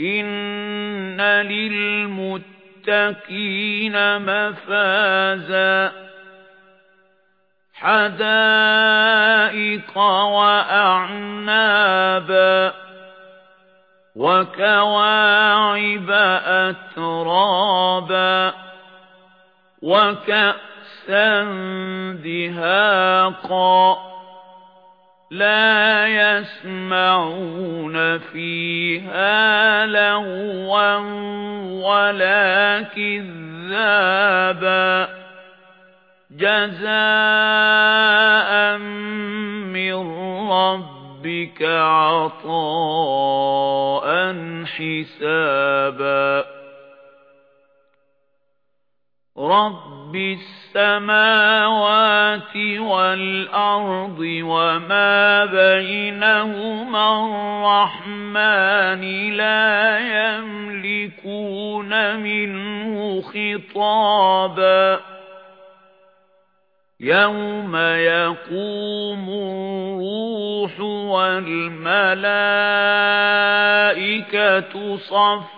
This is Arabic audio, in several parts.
إِنَّ لِلْمُتَّقِينَ مَفَازًا حَدَائِقَ وَأَعْنَابًا وَكَوَاعِبَ أَتْرَابًا وَكَأْسًا دِهَاقًا لَا يَسْمَعُونَ فِيهَا لَغْوًا وَلَا كِذَّابًا جَزَاءً مِّن رَّبِّكَ عَطَاءً حِسَابًا رَبِّ السَّمَاوَاتِ وَالْأَرْضِ وَمَا بَيْنَهُمَا الرَّحْمَنِ لَا يَمْلِكُونَ مِنْهُ خِطَابًا يَوْمَ يَقُومُ الرُّوحُ وَالْمَلَائِكَةُ صَفًّا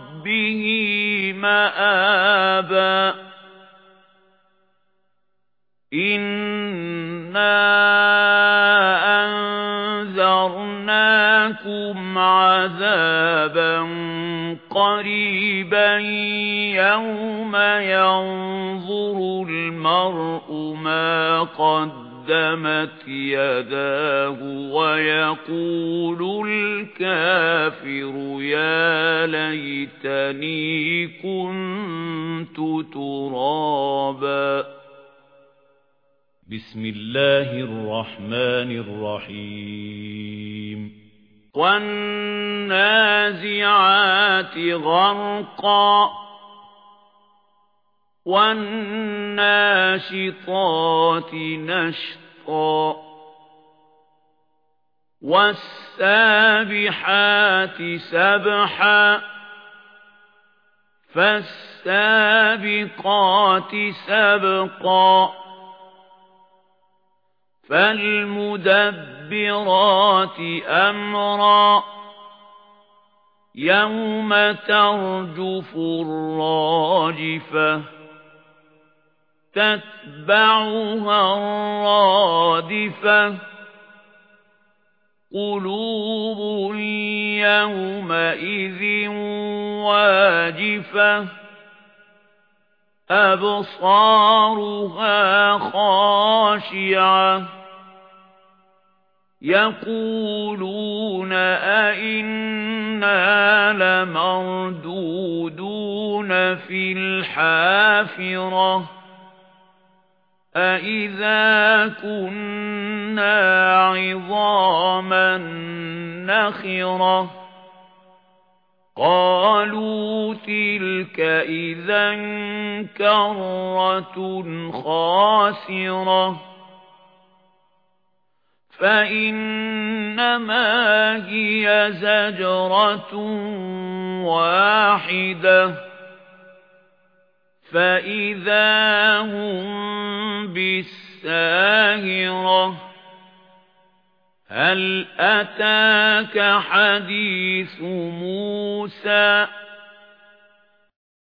مَآبًا. إِنَّا أَنذَرْنَاكُمْ عَذَابًا قَرِيبًا. يَوْمَ يَنظُرُ الْمَرْءُ مَا قَدَّمَتْ يَدَاهُ وَيَقُولُ الْكَافِرُ يَا لَيْتَنِي كُنتُ تُرَابًا. بسم الله الرحمن الرحيم. وَالنَّازِعَاتِ غَرْقًا. وَالنَّاشِطَاتِ نَشْطًا وَالسَّابِحَاتِ سَبْحًا فَالسَّابِقَاتِ سَبْقًا فَالْمُدَبِّرَاتِ أَمْرًا يَوْمَ تَرْجُفُ الرَّاجِفَةُ تَتْبَعُهَا الرَّادِفَةُ قُلُوبٌ يَوْمَئِذٍ وَاجِفَةٌ أَبْصَارُهَا خَاشِعَةٌ يَقُولُونَ أَإِنَّا لَمَرْدُودُونَ فِي الْحَافِرَةِ أَإِذَا كُنَّا عِظَامًا نَخِرَةً قَالُوا تِلْكَ إِذًا كَرَّةٌ خَاسِرَةٌ فَإِنَّمَا هِيَ زَجْرَةٌ وَاحِدَةٌ فَإِذَا هُمْ بِالسَّاهِرَةِ هَلْ أَتَاكَ حَدِيثُ مُوسَى